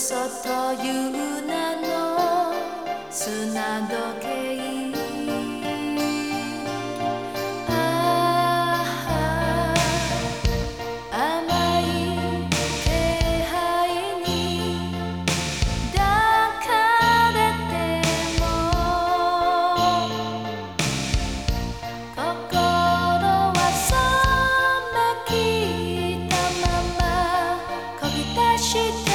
いう名の砂時計ああ甘い気配に抱かれても心は冷めきったままこぎ出して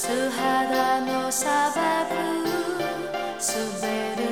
素肌の砂漠すべ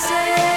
say.